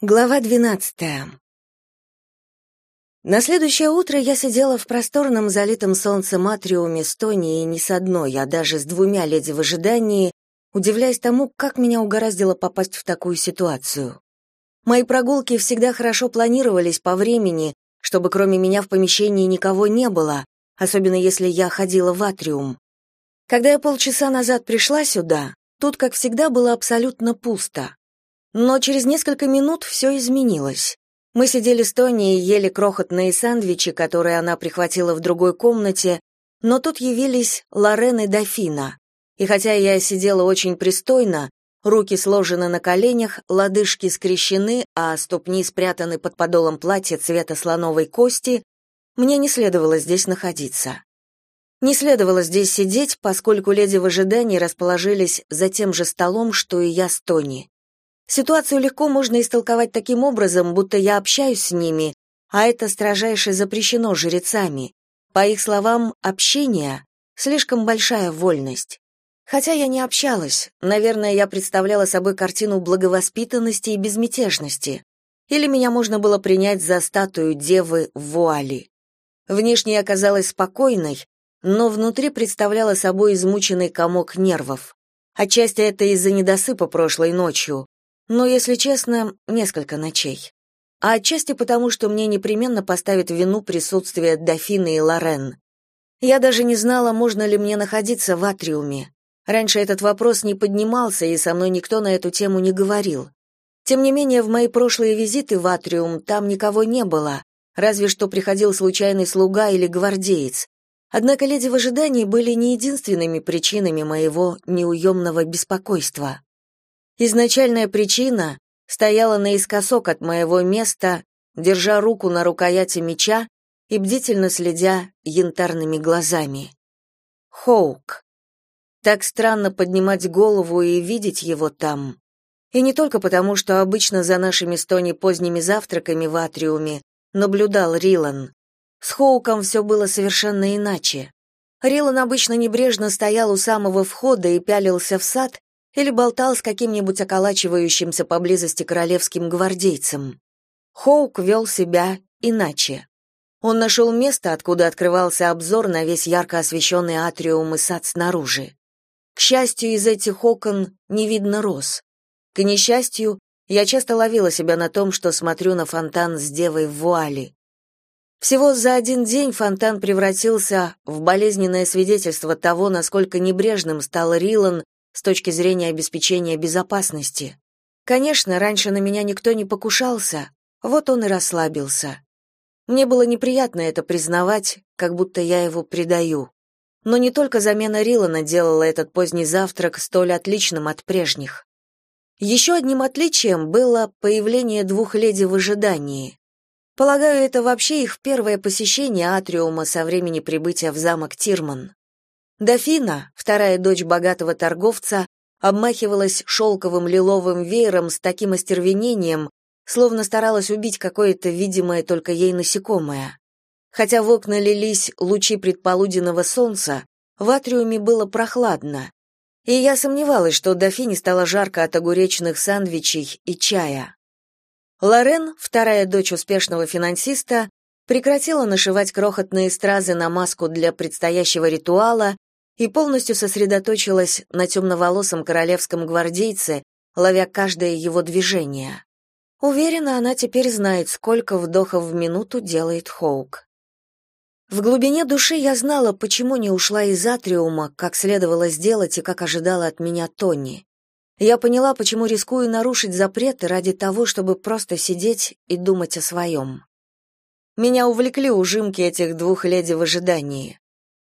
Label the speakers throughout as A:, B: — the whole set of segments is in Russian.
A: Глава 12. На следующее утро я сидела в просторном залитом солнцем атриуме с Тони и не с одной, а даже с двумя леди в ожидании, удивляясь тому, как меня угораздило попасть в такую ситуацию. Мои прогулки всегда хорошо планировались по времени, чтобы кроме меня в помещении никого не было, особенно если я ходила в атриум. Когда я полчаса назад пришла сюда, тут, как всегда, было абсолютно пусто. Но через несколько минут все изменилось. Мы сидели с Тони и ели крохотные сэндвичи, которые она прихватила в другой комнате, но тут явились Лорен и Дофина. И хотя я сидела очень пристойно, руки сложены на коленях, лодыжки скрещены, а ступни спрятаны под подолом платья цвета слоновой кости, мне не следовало здесь находиться. Не следовало здесь сидеть, поскольку леди в ожидании расположились за тем же столом, что и я с Тони. Ситуацию легко можно истолковать таким образом, будто я общаюсь с ними, а это строжайше запрещено жрецами. По их словам, общение — слишком большая вольность. Хотя я не общалась, наверное, я представляла собой картину благовоспитанности и безмятежности. Или меня можно было принять за статую девы в вуали. Внешне я оказалась спокойной, но внутри представляла собой измученный комок нервов. Отчасти это из-за недосыпа прошлой ночью, но, если честно, несколько ночей. А отчасти потому, что мне непременно поставят вину присутствие Дофины и Лорен. Я даже не знала, можно ли мне находиться в атриуме. Раньше этот вопрос не поднимался, и со мной никто на эту тему не говорил. Тем не менее, в мои прошлые визиты в атриум там никого не было, разве что приходил случайный слуга или гвардеец. Однако леди в ожидании были не единственными причинами моего неуемного беспокойства. Изначальная причина стояла наискосок от моего места, держа руку на рукояти меча и бдительно следя янтарными глазами. Хоук. Так странно поднимать голову и видеть его там. И не только потому, что обычно за нашими стони поздними завтраками в атриуме наблюдал Рилан. С Хоуком все было совершенно иначе. Рилан обычно небрежно стоял у самого входа и пялился в сад, или болтал с каким-нибудь околачивающимся поблизости королевским гвардейцем. Хоук вел себя иначе. Он нашел место, откуда открывался обзор на весь ярко освещенный атриум и сад снаружи. К счастью, из этих окон не видно роз. К несчастью, я часто ловила себя на том, что смотрю на фонтан с девой в вуале. Всего за один день фонтан превратился в болезненное свидетельство того, насколько небрежным стал Рилан с точки зрения обеспечения безопасности. Конечно, раньше на меня никто не покушался, вот он и расслабился. Мне было неприятно это признавать, как будто я его предаю. Но не только замена Рилана делала этот поздний завтрак столь отличным от прежних. Еще одним отличием было появление двух леди в ожидании. Полагаю, это вообще их первое посещение атриума со времени прибытия в замок Тирман. Дофина, вторая дочь богатого торговца, обмахивалась шелковым лиловым веером с таким остервенением, словно старалась убить какое-то видимое только ей насекомое. Хотя в окна лились лучи предполуденного солнца, в атриуме было прохладно, и я сомневалась, что дофине стало жарко от огуречных сандвичей и чая. Лорен, вторая дочь успешного финансиста, прекратила нашивать крохотные стразы на маску для предстоящего ритуала и полностью сосредоточилась на темноволосом королевском гвардейце, ловя каждое его движение. Уверена, она теперь знает, сколько вдохов в минуту делает Хоук. В глубине души я знала, почему не ушла из атриума, как следовало сделать и как ожидала от меня Тони. Я поняла, почему рискую нарушить запреты ради того, чтобы просто сидеть и думать о своем. Меня увлекли ужимки этих двух леди в ожидании.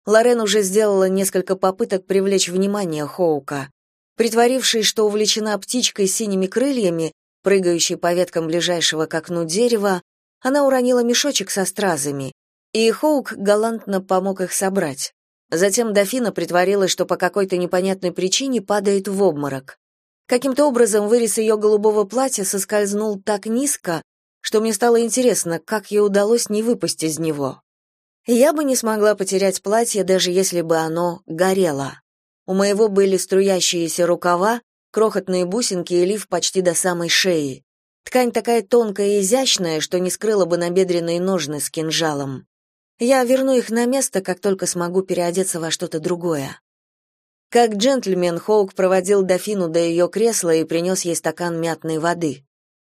A: Лорен уже сделала несколько попыток привлечь внимание Хоука. Притворившись, что увлечена птичкой с синими крыльями, прыгающей по веткам ближайшего к окну дерева, она уронила мешочек со стразами, и Хоук галантно помог их собрать. Затем дофина притворилась, что по какой-то непонятной причине падает в обморок. Каким-то образом вырез ее голубого платья соскользнул так низко, что мне стало интересно, как ей удалось не выпасть из него. Я бы не смогла потерять платье, даже если бы оно горело. У моего были струящиеся рукава, крохотные бусинки и лиф почти до самой шеи. Ткань такая тонкая и изящная, что не скрыла бы набедренные ножны с кинжалом. Я верну их на место, как только смогу переодеться во что-то другое. Как джентльмен, Хоук проводил дофину до ее кресла и принес ей стакан мятной воды.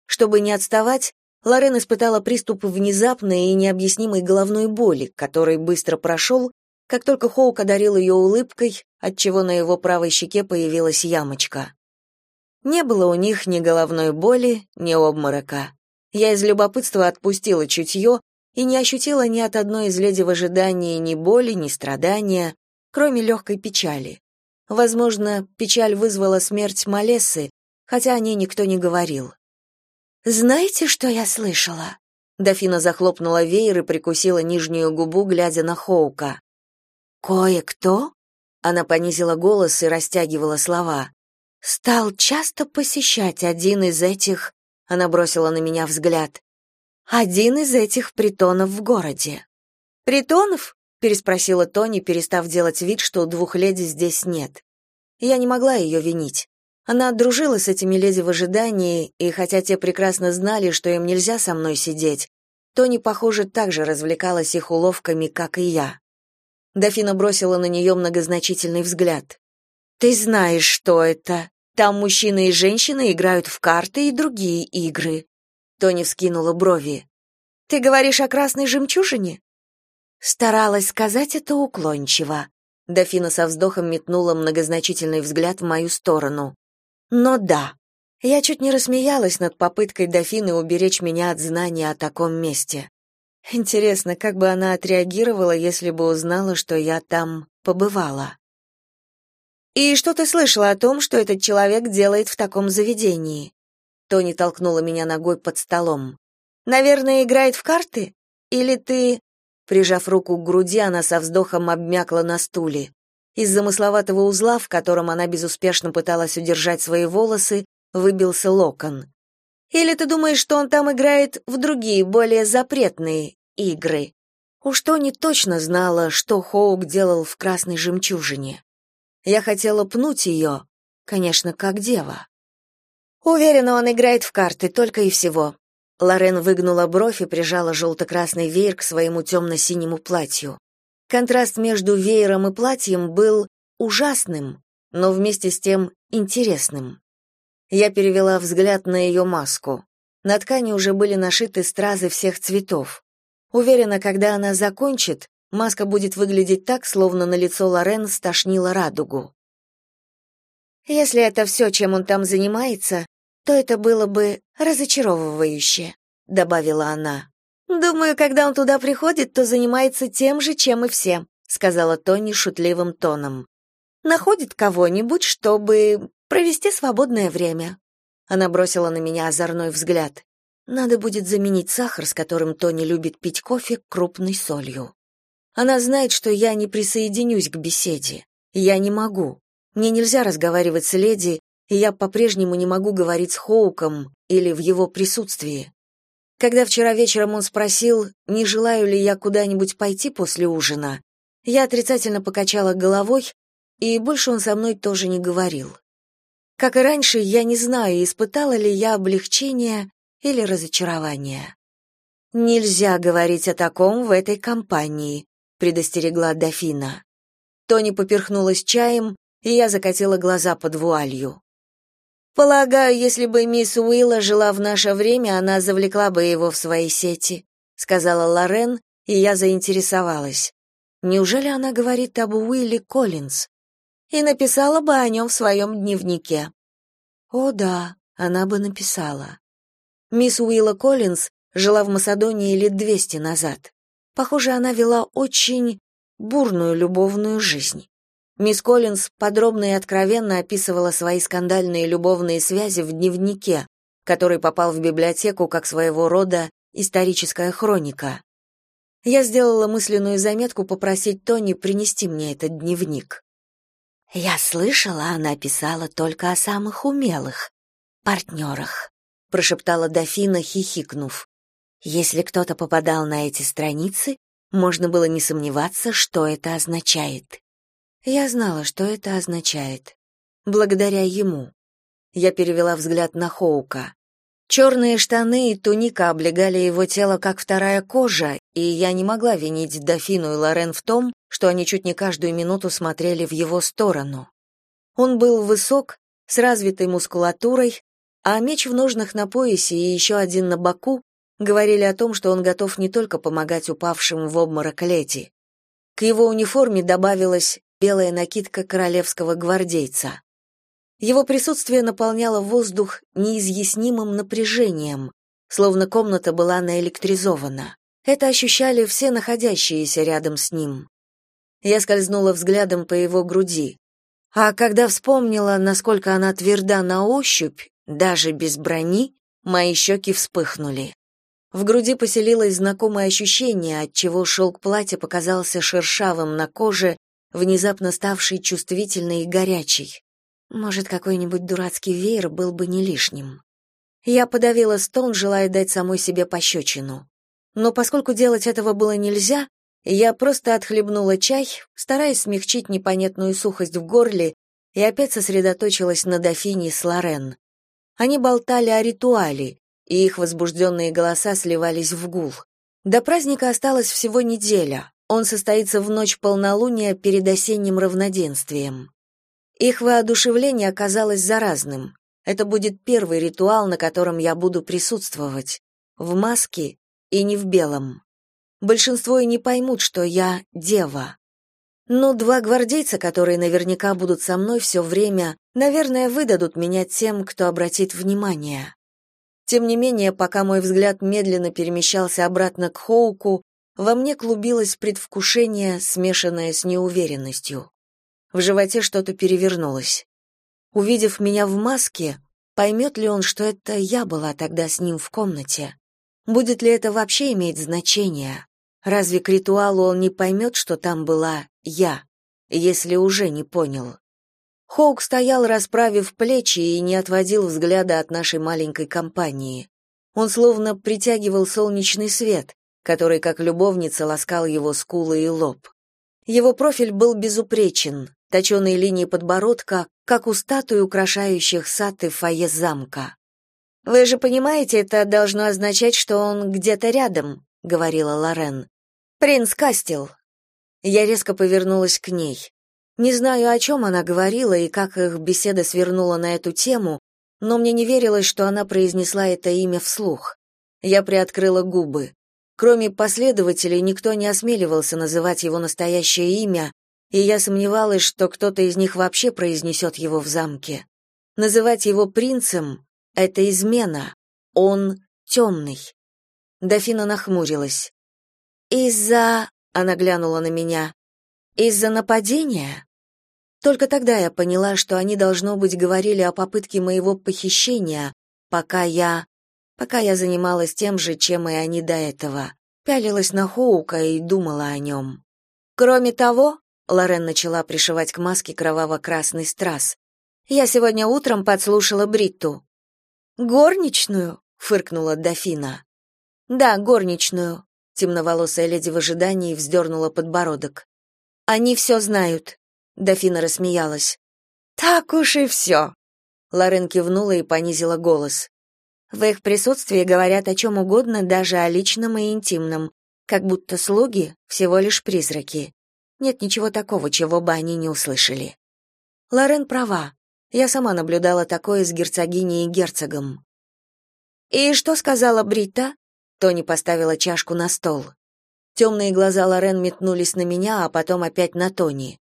A: Чтобы не отставать, Лорен испытала приступ внезапной и необъяснимой головной боли, который быстро прошел, как только Хоук одарил ее улыбкой, отчего на его правой щеке появилась ямочка. Не было у них ни головной боли, ни обморока. Я из любопытства отпустила чутье и не ощутила ни от одной из леди в ожидании ни боли, ни страдания, кроме легкой печали. Возможно, печаль вызвала смерть Малессы, хотя о ней никто не говорил. «Знаете, что я слышала?» Дофина захлопнула веер и прикусила нижнюю губу, глядя на Хоука. «Кое-кто?» Она понизила голос и растягивала слова. «Стал часто посещать один из этих...» Она бросила на меня взгляд. «Один из этих притонов в городе». «Притонов?» переспросила Тони, перестав делать вид, что двух леди здесь нет. Я не могла ее винить. Она дружила с этими леди в ожидании, и хотя те прекрасно знали, что им нельзя со мной сидеть, Тони, похоже, так же развлекалась их уловками, как и я. Дофина бросила на нее многозначительный взгляд. «Ты знаешь, что это. Там мужчины и женщины играют в карты и другие игры». Тони вскинула брови. «Ты говоришь о красной жемчужине?» Старалась сказать это уклончиво. Дофина со вздохом метнула многозначительный взгляд в мою сторону. Но да, я чуть не рассмеялась над попыткой дофины уберечь меня от знания о таком месте. Интересно, как бы она отреагировала, если бы узнала, что я там побывала. «И что ты слышала о том, что этот человек делает в таком заведении?» Тони толкнула меня ногой под столом. «Наверное, играет в карты? Или ты...» Прижав руку к груди, она со вздохом обмякла на стуле. Из замысловатого узла, в котором она безуспешно пыталась удержать свои волосы, выбился локон. Или ты думаешь, что он там играет в другие, более запретные игры? Уж то не точно знала, что Хоук делал в красной жемчужине. Я хотела пнуть ее, конечно, как дева. Уверена, он играет в карты только и всего. Лорен выгнула бровь и прижала желто-красный веер к своему темно-синему платью. Контраст между веером и платьем был ужасным, но вместе с тем интересным. Я перевела взгляд на ее маску. На ткани уже были нашиты стразы всех цветов. Уверена, когда она закончит, маска будет выглядеть так, словно на лицо Лорен стошнило радугу. Если это все, чем он там занимается, то это было бы разочаровывающе, добавила она. Думаю, когда он туда приходит, то занимается тем же, чем и все, сказала Тони шутливым тоном. Находит кого-нибудь, чтобы провести свободное время. Она бросила на меня озорной взгляд. Надо будет заменить сахар, с которым Тони любит пить кофе, крупной солью. Она знает, что я не присоединюсь к беседе. Я не могу. Мне нельзя разговаривать с леди, и я по-прежнему не могу говорить с Хоуком или в его присутствии. Когда вчера вечером он спросил, не желаю ли я куда-нибудь пойти после ужина, я отрицательно покачала головой, и больше он со мной тоже не говорил. Как и раньше, я не знаю, испытала ли я облегчение или разочарование. Нельзя говорить о таком в этой компании, предостерегла дофина. Тони поперхнулась чаем, и я закатила глаза под вуалью. Полагаю, если бы мисс Уилла жила в наше время, она завлекла бы его в свои сети, сказала Лорен, и я заинтересовалась. Неужели она говорит об Уилле Коллинз? И написала бы о нем в своем дневнике. О да, она бы написала. Мисс Уилла Коллинз жила в Масадонии лет двести назад. Похоже, она вела очень бурную любовную жизнь. Мисс Коллинз подробно и откровенно описывала свои скандальные любовные связи в дневнике, который попал в библиотеку как своего рода историческая хроника. Я сделала мысленную заметку попросить Тони принести мне этот дневник. Я слышала, она писала только о самых умелых партнерах», — прошептала дофина, хихикнув. Если кто-то попадал на эти страницы, можно было не сомневаться, что это означает. Я знала, что это означает. Благодаря ему. Я перевела взгляд на Хоука. Черные штаны и туника облегали его тело как вторая кожа, и я не могла винить Дофину и Лорен в том, что они чуть не каждую минуту смотрели в его сторону. Он был высок, с развитой мускулатурой, а меч в ножнах на поясе и еще один на боку говорили о том, что он готов не только помогать упавшим в обморок леди. К его униформе добавилась белая накидка королевского гвардейца. Его присутствие наполняло воздух неизъяснимым напряжением, словно комната была наэлектризована. Это ощущали все находящиеся рядом с ним. Я скользнула взглядом по его груди. А когда вспомнила, насколько она тверда на ощупь, даже без брони, мои щеки вспыхнули. В груди поселилось знакомое ощущение, от чего шелк платья показался шершавым на коже, внезапно ставший чувствительной и горячей. Может, какой-нибудь дурацкий веер был бы не лишним. Я подавила стон, желая дать самой себе пощечину. Но поскольку делать этого было нельзя, я просто отхлебнула чай, стараясь смягчить непонятную сухость в горле, и опять сосредоточилась на дофине с Лорен. Они болтали о ритуале, и их возбужденные голоса сливались в гул. До праздника осталось всего неделя. Он состоится в ночь полнолуния перед осенним равноденствием. Их воодушевление оказалось заразным. Это будет первый ритуал, на котором я буду присутствовать. В маске и не в белом. Большинство и не поймут, что я дева. Но два гвардейца, которые наверняка будут со мной все время, наверное, выдадут меня тем, кто обратит внимание. Тем не менее, пока мой взгляд медленно перемещался обратно к Хоуку, во мне клубилось предвкушение, смешанное с неуверенностью. В животе что-то перевернулось. Увидев меня в маске, поймет ли он, что это я была тогда с ним в комнате? Будет ли это вообще иметь значение? Разве к ритуалу он не поймет, что там была я, если уже не понял? Хоук стоял, расправив плечи, и не отводил взгляда от нашей маленькой компании. Он словно притягивал солнечный свет, который, как любовница, ласкал его скулы и лоб. Его профиль был безупречен, точеные линии подбородка, как у статуи, украшающих сад и фойе замка. «Вы же понимаете, это должно означать, что он где-то рядом», — говорила Лорен. «Принц Кастел». Я резко повернулась к ней. Не знаю, о чем она говорила и как их беседа свернула на эту тему, но мне не верилось, что она произнесла это имя вслух. Я приоткрыла губы. Кроме последователей, никто не осмеливался называть его настоящее имя, и я сомневалась, что кто-то из них вообще произнесет его в замке. Называть его принцем — это измена. Он темный. Дофина нахмурилась. «Из-за...» — она глянула на меня. «Из-за нападения?» Только тогда я поняла, что они, должно быть, говорили о попытке моего похищения, пока я... пока я занималась тем же, чем и они до этого. Пялилась на Хоука и думала о нем. Кроме того, Лорен начала пришивать к маске кроваво-красный страз. Я сегодня утром подслушала Бритту. Горничную, фыркнула дофина. Да, горничную. Темноволосая леди в ожидании вздернула подбородок. Они все знают. Дофина рассмеялась. Так уж и все!» Лорен кивнула и понизила голос. В их присутствии говорят о чем угодно, даже о личном и интимном, как будто слуги всего лишь призраки. Нет ничего такого, чего бы они не услышали. Лорен права. Я сама наблюдала такое с герцогиней и герцогом. И что сказала Брита? Тони поставила чашку на стол. Темные глаза Лорен метнулись на меня, а потом опять на Тони.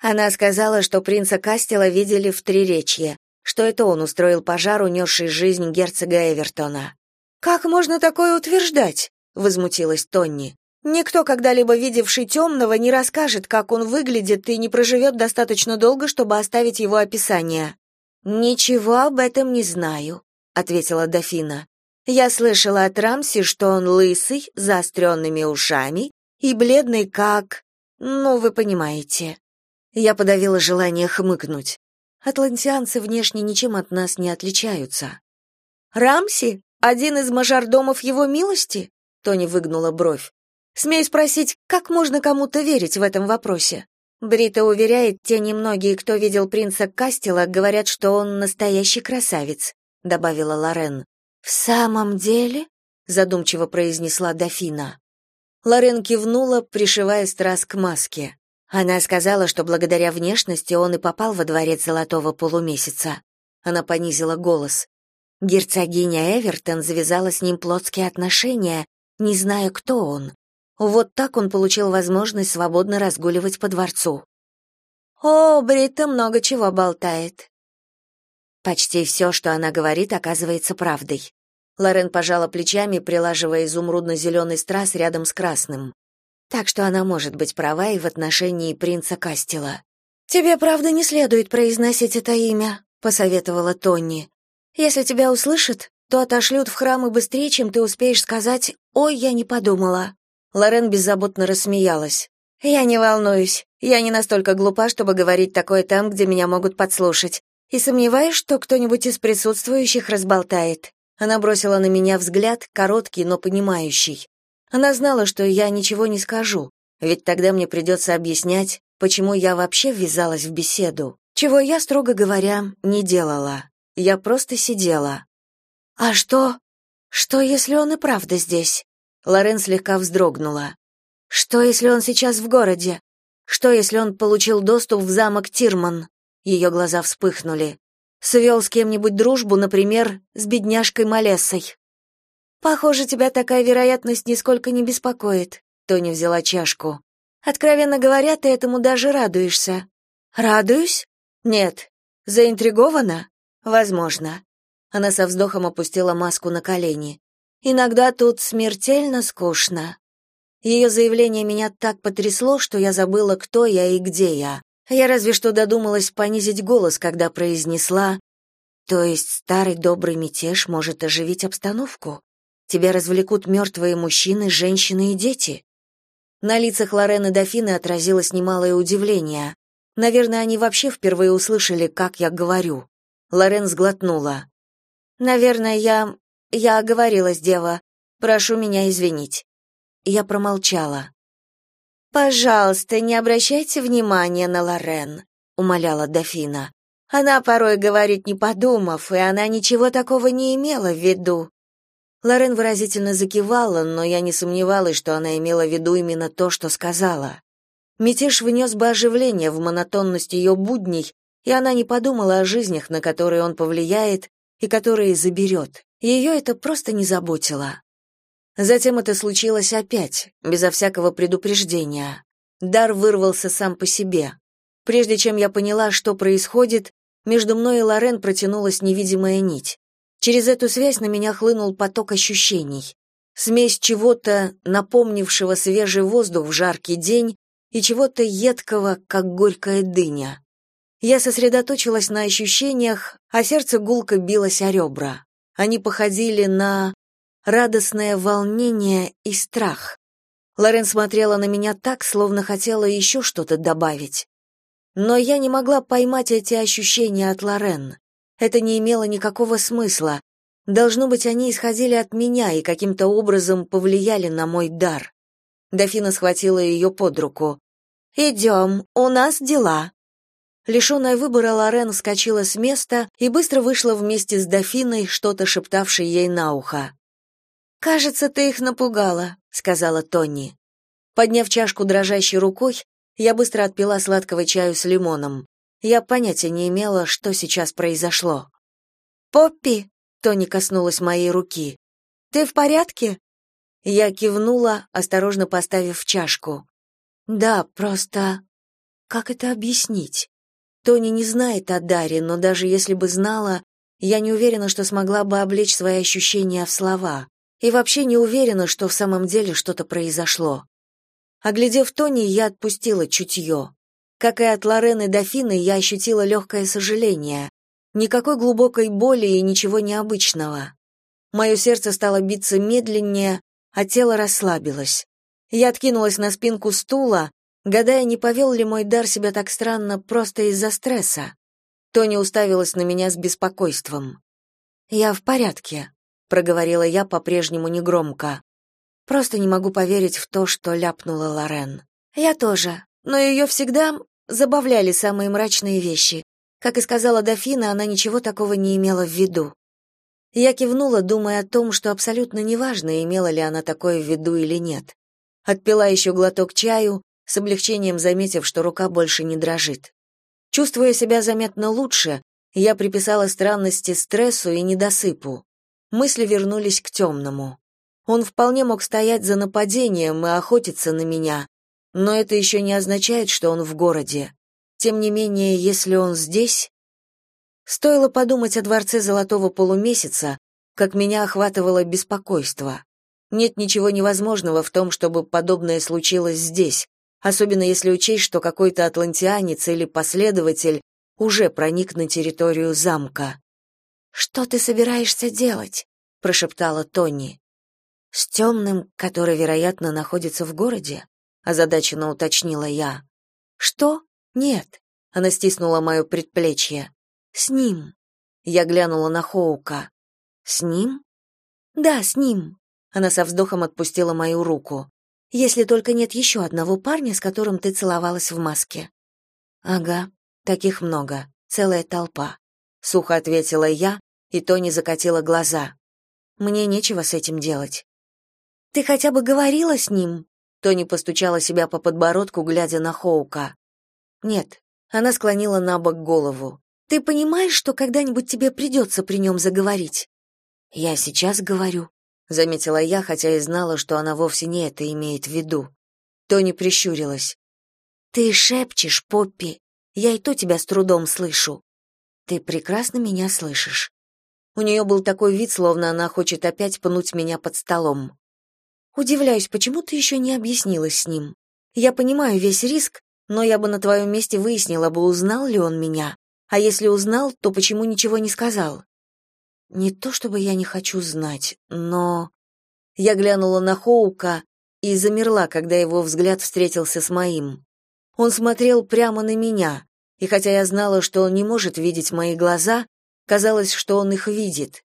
A: Она сказала, что принца Кастела видели в Триречье, что это он устроил пожар, унесший жизнь герцога Эвертона. «Как можно такое утверждать?» — возмутилась Тонни. «Никто, когда-либо видевший темного, не расскажет, как он выглядит, и не проживет достаточно долго, чтобы оставить его описание». «Ничего об этом не знаю», — ответила дофина. «Я слышала от Рамси, что он лысый, заостренными ушами и бледный, как... Ну, вы понимаете». Я подавила желание хмыкнуть. Атлантианцы внешне ничем от нас не отличаются. Рамси? Один из мажордомов его милости? Тони выгнула бровь. Смею спросить, как можно кому-то верить в этом вопросе? Брита уверяет, те немногие, кто видел принца Кастела, говорят, что он настоящий красавец, добавила Лорен. В самом деле? задумчиво произнесла дофина. Лорен кивнула, пришивая страз к маске. Она сказала, что благодаря внешности он и попал во дворец золотого полумесяца. Она понизила голос. Герцогиня Эвертон завязала с ним плотские отношения, не зная, кто он. Вот так он получил возможность свободно разгуливать по дворцу. О, Брита много чего болтает. Почти все, что она говорит, оказывается правдой. Лорен пожала плечами, прилаживая изумрудно-зеленый страз рядом с красным. Так что она может быть права и в отношении принца Кастела. «Тебе, правда, не следует произносить это имя», — посоветовала Тонни. «Если тебя услышат, то отошлют в храмы быстрее, чем ты успеешь сказать «Ой, я не подумала». Лорен беззаботно рассмеялась. «Я не волнуюсь. Я не настолько глупа, чтобы говорить такое там, где меня могут подслушать. И сомневаюсь, что кто-нибудь из присутствующих разболтает». Она бросила на меня взгляд, короткий, но понимающий. Она знала, что я ничего не скажу, ведь тогда мне придется объяснять, почему я вообще ввязалась в беседу, чего я, строго говоря, не делала. Я просто сидела. «А что? Что, если он и правда здесь?» Лорен слегка вздрогнула. Что, если он сейчас в городе? Что, если он получил доступ в замок Тирман? Ее глаза вспыхнули. Свел с кем-нибудь дружбу, например, с бедняжкой Малессой. Похоже, тебя такая вероятность нисколько не беспокоит. Тони взяла чашку. Откровенно говоря, ты этому даже радуешься. Радуюсь? Нет. Заинтригована? Возможно. Она со вздохом опустила маску на колени. Иногда тут смертельно скучно. Ее заявление меня так потрясло, что я забыла, кто я и где я. Я разве что додумалась понизить голос, когда произнесла «То есть старый добрый мятеж может оживить обстановку? Тебя развлекут мертвые мужчины, женщины и дети?» На лицах Лорен и Дофины отразилось немалое удивление. Наверное, они вообще впервые услышали, как я говорю. Лорен сглотнула. «Наверное, я... я оговорилась, дева. Прошу меня извинить». Я промолчала. Пожалуйста, не обращайте внимания на Лорен, умоляла дофина. Она порой говорит не подумав, и она ничего такого не имела в виду. Лорен выразительно закивала, но я не сомневалась, что она имела в виду именно то, что сказала. Мятеж внес бы оживление в монотонность ее будней, и она не подумала о жизнях, на которые он повлияет и которые заберет. Ее это просто не заботило. Затем это случилось опять, безо всякого предупреждения. Дар вырвался сам по себе. Прежде чем я поняла, что происходит, между мной и Лорен протянулась невидимая нить. Через эту связь на меня хлынул поток ощущений. Смесь чего-то, напомнившего свежий воздух в жаркий день, и чего-то едкого, как горькая дыня. Я сосредоточилась на ощущениях, а сердце гулко билось о ребра. Они походили на радостное волнение и страх. Лорен смотрела на меня так, словно хотела еще что-то добавить. Но я не могла поймать эти ощущения от Лорен. Это не имело никакого смысла. Должно быть, они исходили от меня и каким-то образом повлияли на мой дар. Дофина схватила ее под руку. «Идем, у нас дела». Лишенная выбора Лорен вскочила с места и быстро вышла вместе с дофиной, что-то шептавшей ей на ухо. «Кажется, ты их напугала», — сказала Тони. Подняв чашку дрожащей рукой, я быстро отпила сладкого чаю с лимоном. Я понятия не имела, что сейчас произошло. «Поппи!» — Тони коснулась моей руки. «Ты в порядке?» Я кивнула, осторожно поставив чашку. «Да, просто... Как это объяснить? Тони не знает о Даре, но даже если бы знала, я не уверена, что смогла бы облечь свои ощущения в слова и вообще не уверена, что в самом деле что-то произошло. Оглядев Тони, я отпустила чутье. Как и от Лорены Дофины, я ощутила легкое сожаление. Никакой глубокой боли и ничего необычного. Мое сердце стало биться медленнее, а тело расслабилось. Я откинулась на спинку стула, гадая, не повел ли мой дар себя так странно просто из-за стресса. Тони уставилась на меня с беспокойством. «Я в порядке», проговорила я по-прежнему негромко. Просто не могу поверить в то, что ляпнула Лорен. Я тоже, но ее всегда забавляли самые мрачные вещи. Как и сказала дофина, она ничего такого не имела в виду. Я кивнула, думая о том, что абсолютно неважно, имела ли она такое в виду или нет. Отпила еще глоток чаю, с облегчением заметив, что рука больше не дрожит. Чувствуя себя заметно лучше, я приписала странности стрессу и недосыпу. Мысли вернулись к темному. Он вполне мог стоять за нападением и охотиться на меня, но это еще не означает, что он в городе. Тем не менее, если он здесь... Стоило подумать о дворце Золотого Полумесяца, как меня охватывало беспокойство. Нет ничего невозможного в том, чтобы подобное случилось здесь, особенно если учесть, что какой-то атлантианец или последователь уже проник на территорию замка. «Что ты собираешься делать?» — прошептала Тони. «С темным, который, вероятно, находится в городе?» — озадаченно уточнила я. «Что? Нет», — она стиснула мое предплечье. «С ним». Я глянула на Хоука. «С ним?» «Да, с ним». Она со вздохом отпустила мою руку. «Если только нет еще одного парня, с которым ты целовалась в маске». «Ага, таких много, целая толпа», — сухо ответила я, и Тони закатила глаза. «Мне нечего с этим делать». «Ты хотя бы говорила с ним?» Тони постучала себя по подбородку, глядя на Хоука. «Нет», — она склонила на бок голову. «Ты понимаешь, что когда-нибудь тебе придется при нем заговорить?» «Я сейчас говорю», — заметила я, хотя и знала, что она вовсе не это имеет в виду. Тони прищурилась. «Ты шепчешь, Поппи. Я и то тебя с трудом слышу». «Ты прекрасно меня слышишь». У нее был такой вид, словно она хочет опять пнуть меня под столом. «Удивляюсь, почему ты еще не объяснилась с ним? Я понимаю весь риск, но я бы на твоем месте выяснила бы, узнал ли он меня. А если узнал, то почему ничего не сказал?» Не то чтобы я не хочу знать, но я глянула на Хоука и замерла, когда его взгляд встретился с моим. Он смотрел прямо на меня, и хотя я знала, что он не может видеть мои глаза, казалось, что он их видит.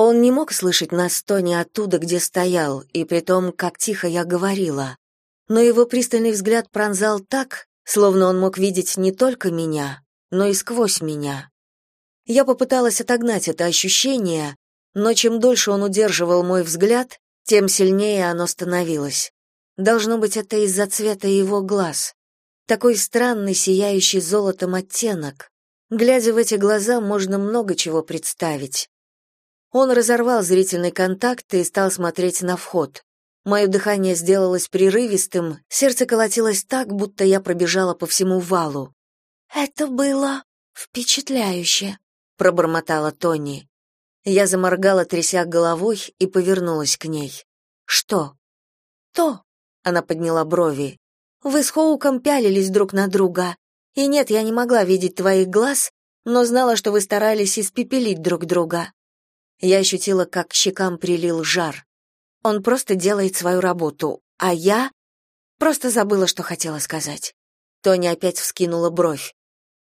A: Он не мог слышать нас то оттуда, где стоял, и при том, как тихо я говорила. Но его пристальный взгляд пронзал так, словно он мог видеть не только меня, но и сквозь меня. Я попыталась отогнать это ощущение, но чем дольше он удерживал мой взгляд, тем сильнее оно становилось. Должно быть, это из-за цвета его глаз. Такой странный, сияющий золотом оттенок. Глядя в эти глаза, можно много чего представить. Он разорвал зрительный контакт и стал смотреть на вход. Мое дыхание сделалось прерывистым, сердце колотилось так, будто я пробежала по всему валу. «Это было впечатляюще», пробормотала Тони. Я заморгала, тряся головой, и повернулась к ней. Что? То. Она подняла брови. Вы с Хоуком пялились друг на друга. И нет, я не могла видеть твоих глаз, но знала, что вы старались испепелить друг друга. Я ощутила, как к щекам прилил жар. Он просто делает свою работу, а я просто забыла, что хотела сказать. Тони опять вскинула бровь.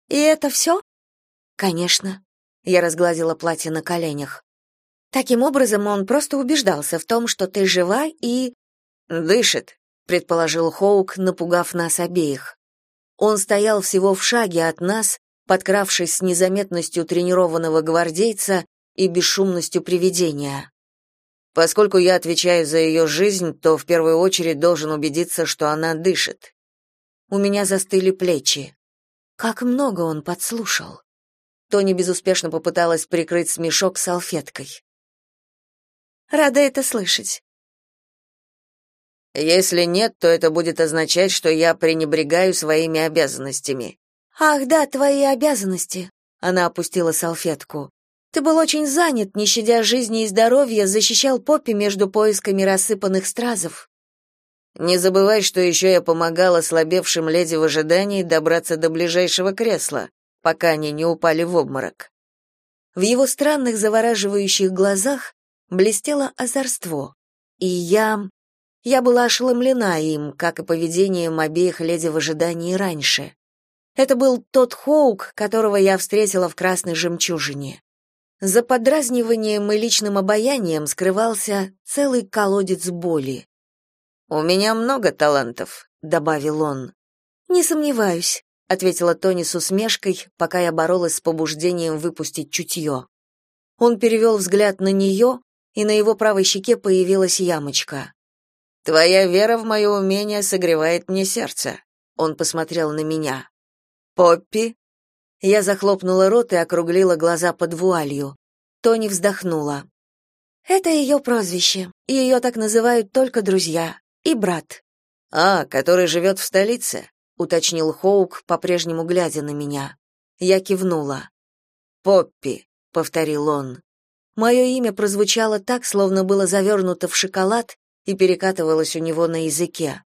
A: И это все?» «Конечно. Я разгладила платье на коленях. Таким образом, он просто убеждался в том, что ты жива и дышит, предположил Хоук, напугав нас обеих. Он стоял всего в шаге от нас, подкравшись с незаметностью тренированного гвардейца и бесшумностью привидения. Поскольку я отвечаю за ее жизнь, то в первую очередь должен убедиться, что она дышит. У меня застыли плечи. Как много он подслушал. Тони безуспешно попыталась прикрыть смешок салфеткой. Рада это слышать.
B: Если нет, то это будет означать, что я пренебрегаю своими обязанностями.
A: Ах, да, твои обязанности. Она опустила салфетку. Ты был очень занят, не щадя жизни и здоровья, защищал Поппи между поисками рассыпанных стразов.
B: Не забывай, что еще я помогала слабевшим леди в ожидании добраться до ближайшего кресла пока они не упали в обморок.
A: В его странных завораживающих глазах блестело озорство, и я... Я была ошеломлена им, как и поведением обеих леди в ожидании раньше. Это был тот Хоук, которого я встретила в «Красной жемчужине». За подразниванием и личным обаянием скрывался целый колодец боли.
B: «У меня много талантов», — добавил он.
A: «Не сомневаюсь ответила Тони с усмешкой, пока я боролась с побуждением выпустить чутье. Он перевел взгляд на нее, и на его правой щеке появилась ямочка.
B: Твоя вера в мое умение согревает мне сердце. Он посмотрел на меня. Поппи?
A: Я захлопнула рот и округлила глаза под вуалью. Тони вздохнула. Это ее прозвище. Ее так называют только друзья и брат.
B: А, который живет в столице,
A: уточнил Хоук, по-прежнему глядя на меня. Я кивнула.
B: Поппи,
A: повторил он. Мое имя прозвучало так, словно было завернуто в шоколад и перекатывалось у него на языке.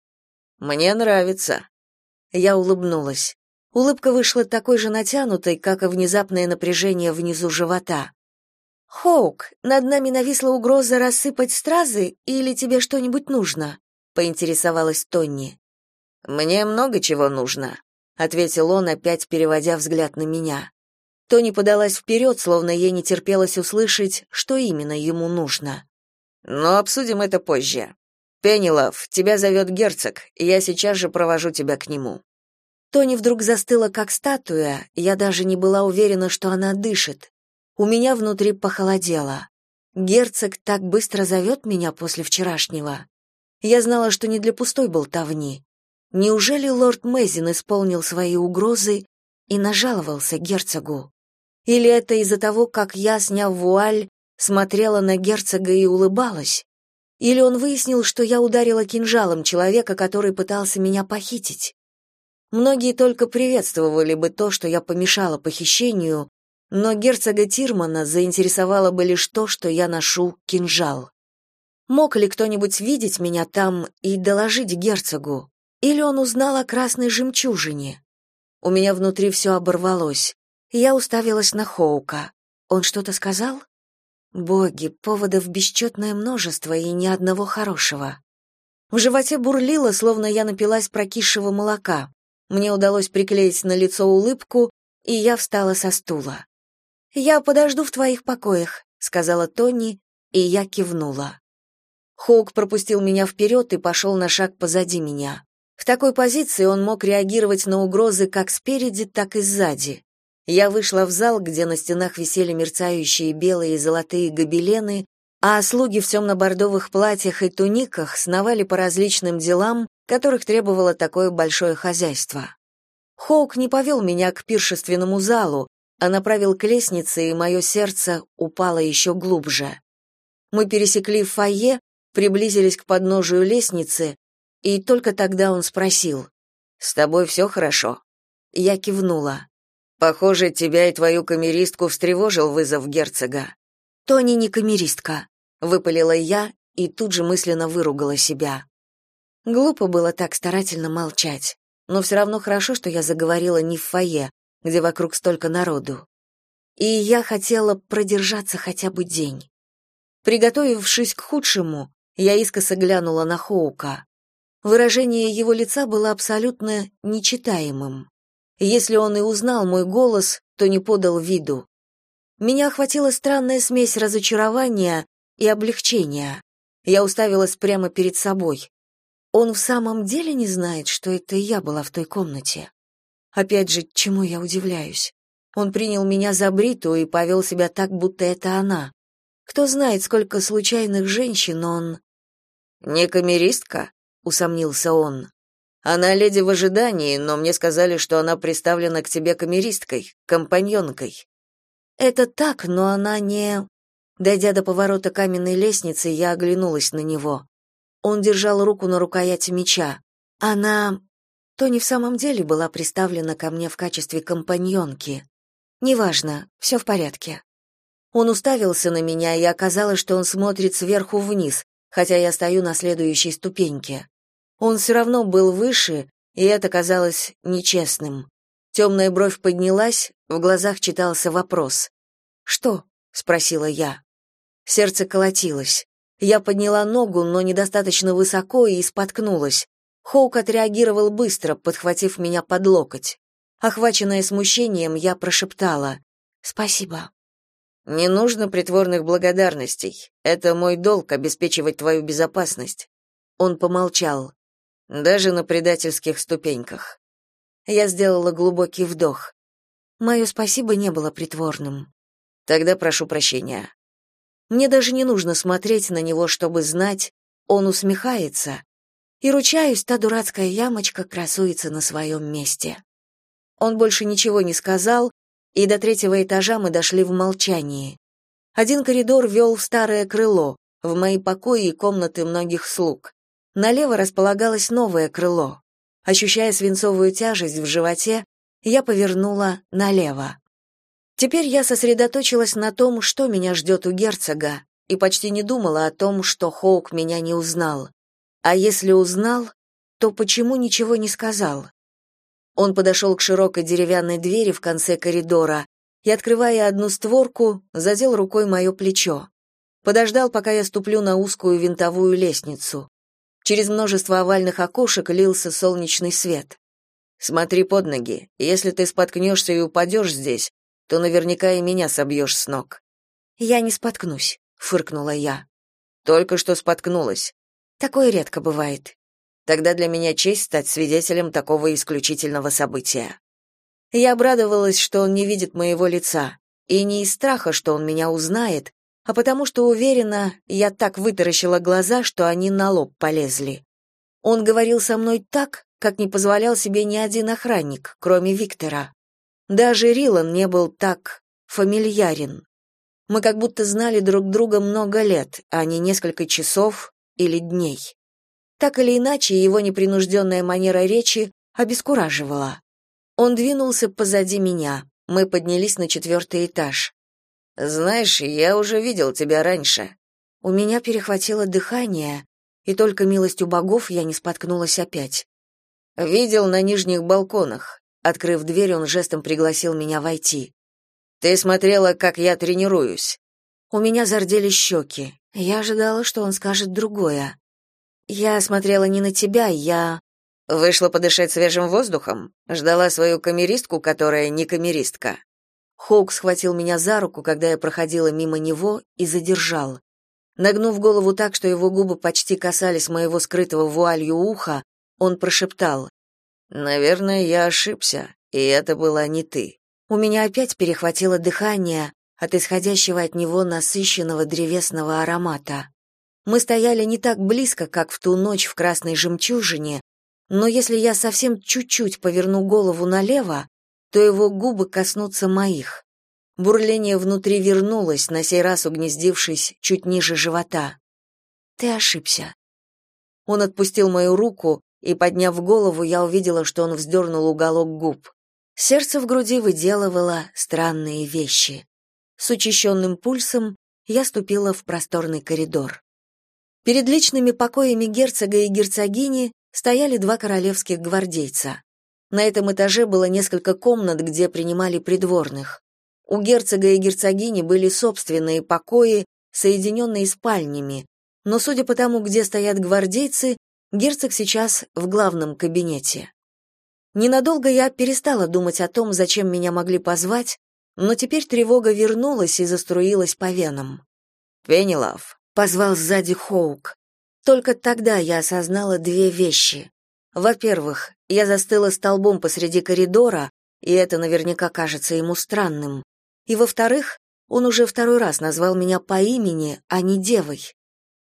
B: Мне нравится.
A: Я улыбнулась. Улыбка вышла такой же натянутой, как и внезапное напряжение внизу живота. «Хоук, над нами нависла угроза рассыпать стразы, или тебе что-нибудь нужно?» — поинтересовалась Тонни.
B: «Мне много чего нужно», — ответил он, опять переводя взгляд на меня.
A: Тони подалась вперед, словно ей не терпелось услышать, что именно ему нужно.
B: «Но обсудим это позже. Пеннилов, тебя зовет герцог, и я сейчас же провожу тебя к нему».
A: Тони вдруг застыла, как статуя, я даже не была уверена, что она дышит. У меня внутри похолодело. Герцог так быстро зовет меня после вчерашнего. Я знала, что не для пустой болтовни. Неужели лорд Мэзин исполнил свои угрозы и нажаловался герцогу? Или это из-за того, как я, сняв вуаль, смотрела на герцога и улыбалась? Или он выяснил, что я ударила кинжалом человека, который пытался меня похитить? Многие только приветствовали бы то, что я помешала похищению, но герцога Тирмана заинтересовало бы лишь то, что я ношу кинжал. Мог ли кто-нибудь видеть меня там и доложить герцогу? Или он узнал о красной жемчужине? У меня внутри все оборвалось. Я уставилась на Хоука. Он что-то сказал? Боги, поводов бесчетное множество и ни одного хорошего. В животе бурлило, словно я напилась прокисшего молока. Мне удалось приклеить на лицо улыбку, и я встала со стула. «Я подожду в твоих покоях», — сказала Тони, и я кивнула. Хоук пропустил меня вперед и пошел на шаг позади меня. В такой позиции он мог реагировать на угрозы как спереди, так и сзади. Я вышла в зал, где на стенах висели мерцающие белые и золотые гобелены, а слуги в темно-бордовых платьях и туниках сновали по различным делам, которых требовало такое большое хозяйство. Хоук не повел меня к пиршественному залу, а направил к лестнице, и мое сердце упало еще глубже. Мы пересекли фойе, приблизились к подножию лестницы, и только тогда он спросил, «С тобой все хорошо?» Я кивнула.
B: «Похоже, тебя и твою камеристку встревожил вызов герцога».
A: «Тони не камеристка», — выпалила я и тут же мысленно выругала себя. Глупо было так старательно молчать, но все равно хорошо, что я заговорила не в фойе, где вокруг столько народу. И я хотела продержаться хотя бы день. Приготовившись к худшему, я искоса глянула на Хоука. Выражение его лица было абсолютно нечитаемым. Если он и узнал мой голос, то не подал виду. Меня охватила странная смесь разочарования и облегчения. Я уставилась прямо перед собой. Он в самом деле не знает, что это я была в той комнате. Опять же, чему я удивляюсь? Он принял меня за Бриту и повел себя так, будто это она. Кто знает, сколько случайных женщин он...
B: «Не камеристка?» — усомнился он. «Она леди в ожидании, но мне сказали, что она приставлена к тебе камеристкой, компаньонкой».
A: «Это так, но она не...» Дойдя до поворота каменной лестницы, я оглянулась на него. Он держал руку на рукояти меча. Она... Тони в самом деле была приставлена ко мне в качестве компаньонки. Неважно, все в порядке. Он уставился на меня, и оказалось, что он смотрит сверху вниз, хотя я стою на следующей ступеньке. Он все равно был выше, и это казалось нечестным. Темная бровь поднялась, в глазах читался вопрос. «Что?» — спросила я. Сердце колотилось. Я подняла ногу, но недостаточно высоко и споткнулась. Хоук отреагировал быстро, подхватив меня под локоть. Охваченная смущением, я прошептала «Спасибо».
B: «Не нужно притворных благодарностей. Это мой долг обеспечивать твою безопасность».
A: Он помолчал.
B: «Даже на предательских ступеньках».
A: Я сделала глубокий вдох. Мое спасибо не было притворным.
B: Тогда прошу прощения.
A: Мне даже не нужно смотреть на него, чтобы знать, он усмехается. И ручаюсь, та дурацкая ямочка красуется на своем месте. Он больше ничего не сказал, и до третьего этажа мы дошли в молчании. Один коридор вел в старое крыло, в мои покои и комнаты многих слуг. Налево располагалось новое крыло. Ощущая свинцовую тяжесть в животе, я повернула налево. Теперь я сосредоточилась на том, что меня ждет у герцога, и почти не думала о том, что Хоук меня не узнал. А если узнал, то почему ничего не сказал? Он подошел к широкой деревянной двери в конце коридора и, открывая одну створку, задел рукой мое плечо. Подождал, пока я ступлю на узкую винтовую лестницу. Через множество овальных окошек лился солнечный свет. «Смотри под ноги. Если ты споткнешься и упадешь здесь, то наверняка и меня собьешь с ног. Я не споткнусь, фыркнула я.
B: Только что споткнулась.
A: Такое редко бывает.
B: Тогда для меня честь стать свидетелем такого исключительного события.
A: Я обрадовалась, что он не видит моего лица, и не из страха, что он меня узнает, а потому что уверена, я так вытаращила глаза, что они на лоб полезли. Он говорил со мной так, как не позволял себе ни один охранник, кроме Виктора. Даже Рилан не был так фамильярен. Мы как будто знали друг друга много лет, а не несколько часов или дней. Так или иначе, его непринужденная манера речи обескураживала. Он двинулся позади меня. Мы поднялись на четвертый этаж.
B: «Знаешь, я уже видел тебя раньше».
A: У меня перехватило дыхание, и только милостью богов я не споткнулась опять.
B: «Видел на нижних балконах. Открыв дверь, он жестом пригласил меня войти. Ты смотрела, как я тренируюсь.
A: У меня зарделись щеки. Я ожидала, что он скажет другое. Я смотрела не на тебя, я
B: вышла подышать свежим воздухом, ждала свою камеристку, которая не камеристка.
A: Хоук схватил меня за руку, когда я проходила мимо него, и задержал. Нагнув голову так, что его губы почти касались моего скрытого вуалью уха, он прошептал:
B: Наверное, я ошибся, и это была не ты.
A: У меня опять перехватило дыхание от исходящего от него насыщенного древесного аромата. Мы стояли не так близко, как в ту ночь в Красной жемчужине, но если я совсем чуть-чуть поверну голову налево, то его губы коснутся моих. Бурление внутри вернулось, на сей раз угнездившись чуть ниже живота. Ты ошибся. Он отпустил мою руку, и, подняв голову, я увидела, что он вздернул уголок губ. Сердце в груди выделывало странные вещи. С учащенным пульсом я ступила в просторный коридор. Перед личными покоями герцога и герцогини стояли два королевских гвардейца. На этом этаже было несколько комнат, где принимали придворных. У герцога и герцогини были собственные покои, соединенные спальнями, но судя по тому, где стоят гвардейцы, Герцог сейчас в главном кабинете. Ненадолго я перестала думать о том, зачем меня могли позвать, но теперь тревога вернулась и заструилась по венам.
B: «Пенелав», —
A: позвал сзади Хоук. Только тогда я осознала две вещи. Во-первых, я застыла столбом посреди коридора, и это наверняка кажется ему странным. И во-вторых, он уже второй раз назвал меня по имени, а не девой.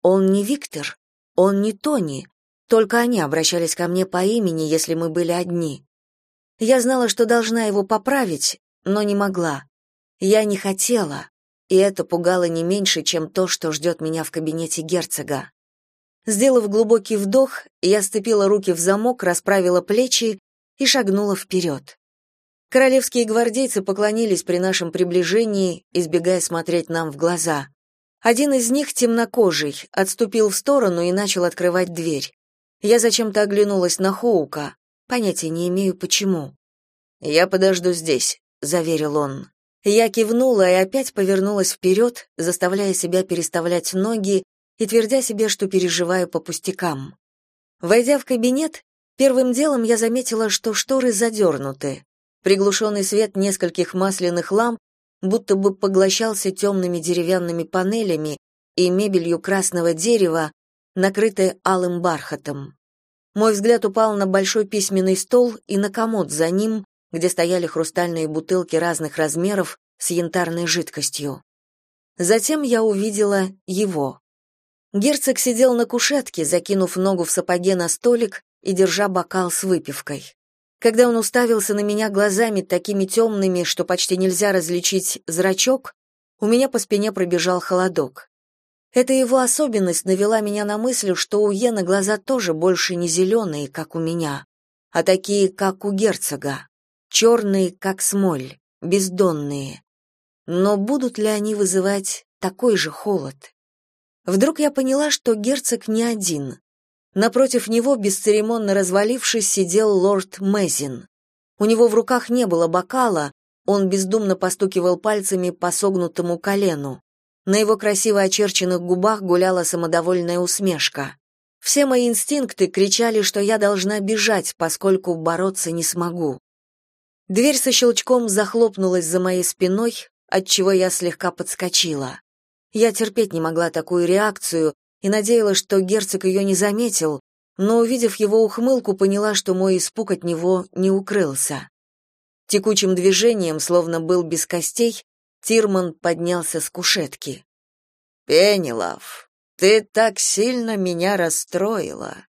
A: Он не Виктор, он не Тони, только они обращались ко мне по имени, если мы были одни. Я знала, что должна его поправить, но не могла. Я не хотела, и это пугало не меньше, чем то, что ждет меня в кабинете герцога. Сделав глубокий вдох, я сцепила руки в замок, расправила плечи и шагнула вперед. Королевские гвардейцы поклонились при нашем приближении, избегая смотреть нам в глаза. Один из них, темнокожий, отступил в сторону и начал открывать дверь. Я зачем-то оглянулась на Хоука. Понятия не имею, почему.
B: «Я подожду здесь», — заверил он.
A: Я кивнула и опять повернулась вперед, заставляя себя переставлять ноги и твердя себе, что переживаю по пустякам. Войдя в кабинет, первым делом я заметила, что шторы задернуты. Приглушенный свет нескольких масляных ламп будто бы поглощался темными деревянными панелями и мебелью красного дерева, накрытое алым бархатом. Мой взгляд упал на большой письменный стол и на комод за ним, где стояли хрустальные бутылки разных размеров с янтарной жидкостью. Затем я увидела его. Герцог сидел на кушетке, закинув ногу в сапоге на столик и держа бокал с выпивкой. Когда он уставился на меня глазами такими темными, что почти нельзя различить зрачок, у меня по спине пробежал холодок. Эта его особенность навела меня на мысль, что у Йена глаза тоже больше не зеленые, как у меня, а такие, как у герцога, черные, как смоль, бездонные. Но будут ли они вызывать такой же холод? Вдруг я поняла, что герцог не один. Напротив него, бесцеремонно развалившись, сидел лорд Мезин. У него в руках не было бокала, он бездумно постукивал пальцами по согнутому колену. На его красиво очерченных губах гуляла самодовольная усмешка. Все мои инстинкты кричали, что я должна бежать, поскольку бороться не смогу. Дверь со щелчком захлопнулась за моей спиной, отчего я слегка подскочила. Я терпеть не могла такую реакцию и надеялась, что герцог ее не заметил, но, увидев его ухмылку, поняла, что мой испуг от него не укрылся. Текучим движением, словно был без костей, Тирман поднялся с кушетки.
B: «Пенелов, ты так сильно меня расстроила!»